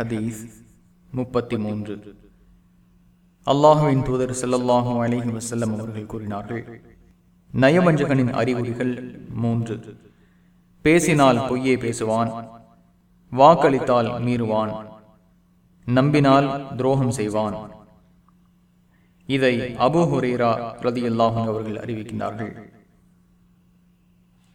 ஹதீஸ் முப்பத்தி மூன்று அல்லாஹுவின் தூதர் செல்லல்லாஹு அலிஹி வசல்லம் அவர்கள் கூறினார்கள் நயவஞ்சகனின் அறிகுறிகள் மூன்று. பேசினால் பொய்யே பேசுவான் வாக்களித்தால் மீறுவான் நம்பினால் துரோகம் செய்வான். இதை அபு ஹுரேரா ரதியல்லாஹும் அவர்கள் அறிவிக்கின்றார்கள்.